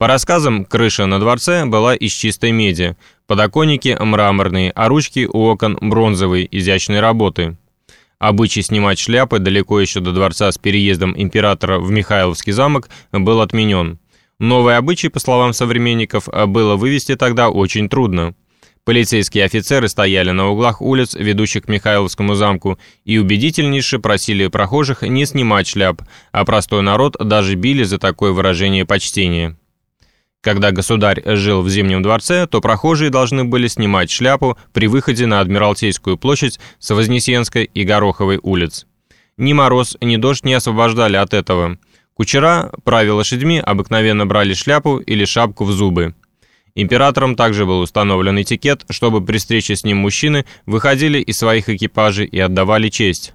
По рассказам, крыша на дворце была из чистой меди, подоконники мраморные, а ручки у окон бронзовые, изящной работы. Обычай снимать шляпы далеко еще до дворца с переездом императора в Михайловский замок был отменен. Новый обычай, по словам современников, было вывести тогда очень трудно. Полицейские офицеры стояли на углах улиц, ведущих к Михайловскому замку, и убедительнейше просили прохожих не снимать шляп, а простой народ даже били за такое выражение почтения. Когда государь жил в Зимнем дворце, то прохожие должны были снимать шляпу при выходе на Адмиралтейскую площадь с Вознесенской и Гороховой улиц. Ни мороз, ни дождь не освобождали от этого. Кучера, правя лошадьми, обыкновенно брали шляпу или шапку в зубы. Императором также был установлен этикет, чтобы при встрече с ним мужчины выходили из своих экипажей и отдавали честь.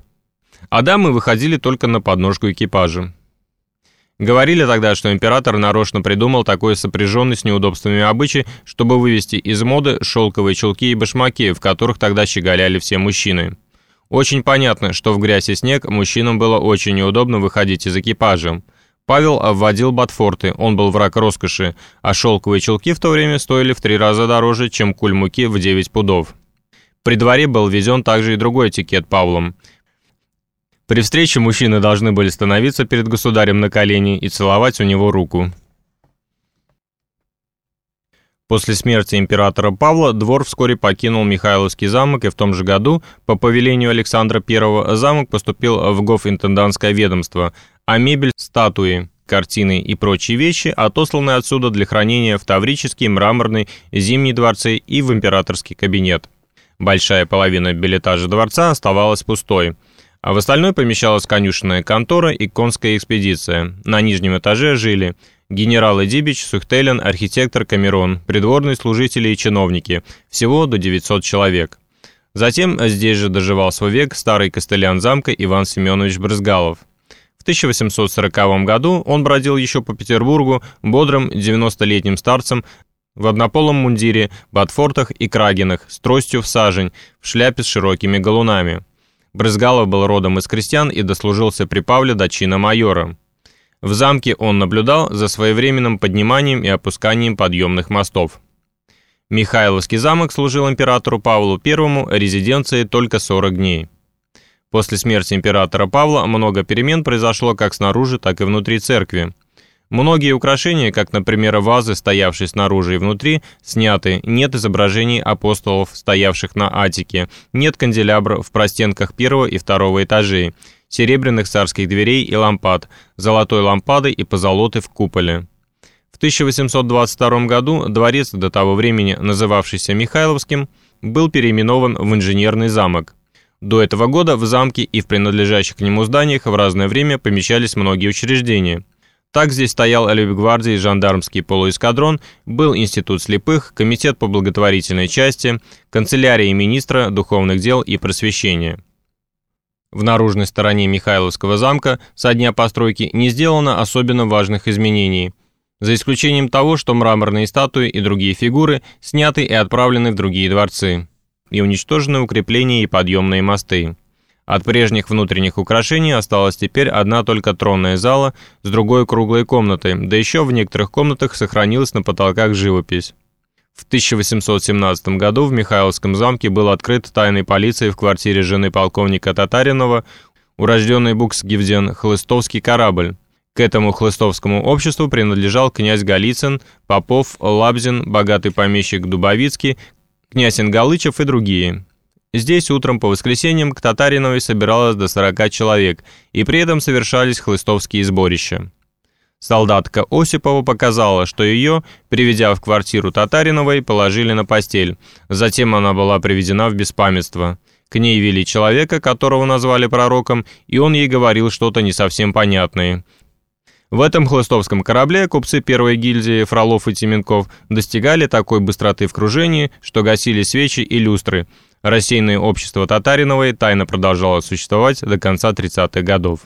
А дамы выходили только на подножку экипажа. Говорили тогда, что император нарочно придумал такой сопряженный с неудобствами обычай, чтобы вывести из моды шелковые чулки и башмаки, в которых тогда щеголяли все мужчины. Очень понятно, что в грязь и снег мужчинам было очень неудобно выходить из экипажа. Павел вводил ботфорты, он был враг роскоши, а шелковые чулки в то время стоили в три раза дороже, чем куль муки в 9 пудов. При дворе был введен также и другой этикет Павлом – при встрече мужчины должны были становиться перед государем на колени и целовать у него руку. После смерти императора Павла двор вскоре покинул Михайловский замок, и в том же году, по повелению Александра I, замок поступил в гофинтендантское ведомство, а мебель, статуи, картины и прочие вещи отосланы отсюда для хранения в Таврический, Мраморный, Зимний дворцы и в императорский кабинет. Большая половина билетажа дворца оставалась пустой – а в остальной помещалась конюшенная контора и конская экспедиция. На нижнем этаже жили генералы Дибич, Сухтелен, архитектор Камерон, придворные служители и чиновники, всего до 900 человек. Затем здесь же доживал свой век старый костылян замка Иван Семенович Брызгалов. В 1840 году он бродил еще по Петербургу бодрым 90-летним старцем в однополом мундире, ботфортах и крагинах, с тростью в сажень, в шляпе с широкими галунами. Брызгалов был родом из крестьян и дослужился при Павле до чина майора. В замке он наблюдал за своевременным подниманием и опусканием подъемных мостов. Михайловский замок служил императору Павлу I резиденцией только 40 дней. После смерти императора Павла много перемен произошло как снаружи, так и внутри церкви. Многие украшения, как, например, вазы, стоявшие снаружи и внутри, сняты, нет изображений апостолов, стоявших на атике, нет канделябров в простенках первого и второго этажей, серебряных царских дверей и лампад, золотой лампады и позолоты в куполе. В 1822 году дворец, до того времени называвшийся Михайловским, был переименован в инженерный замок. До этого года в замке и в принадлежащих к нему зданиях в разное время помещались многие учреждения – так здесь стоял Лейбгвардии жандармский полуэскадрон, был институт слепых, комитет по благотворительной части, канцелярия министра духовных дел и просвещения. В наружной стороне Михайловского замка со дня постройки не сделано особенно важных изменений, за исключением того, что мраморные статуи и другие фигуры сняты и отправлены в другие дворцы, и уничтожены укрепления и подъемные мосты. От прежних внутренних украшений осталась теперь одна только тронная зала с другой круглой комнатой, да еще в некоторых комнатах сохранилась на потолках живопись. В 1817 году в Михайловском замке был открыт тайной полицией в квартире жены полковника Татаринова урожденный Буксгивден хлыстовский корабль. К этому хлыстовскому обществу принадлежал князь Голицын, Попов, Лабзин, богатый помещик Дубовицкий, князь Ингалычев и другие. Здесь утром по воскресеньям к Татариновой собиралось до 40 человек, и при этом совершались хлыстовские сборища. Солдатка Осипова показала, что ее, приведя в квартиру Татариновой, положили на постель. Затем она была приведена в беспамятство. К ней вели человека, которого назвали пророком, и он ей говорил что-то не совсем понятное. В этом хлыстовском корабле купцы первой гильдии Фролов и Теменков достигали такой быстроты в кружении, что гасили свечи и люстры – Рассеянное общество Татариновой тайно продолжало существовать до конца 30-х годов.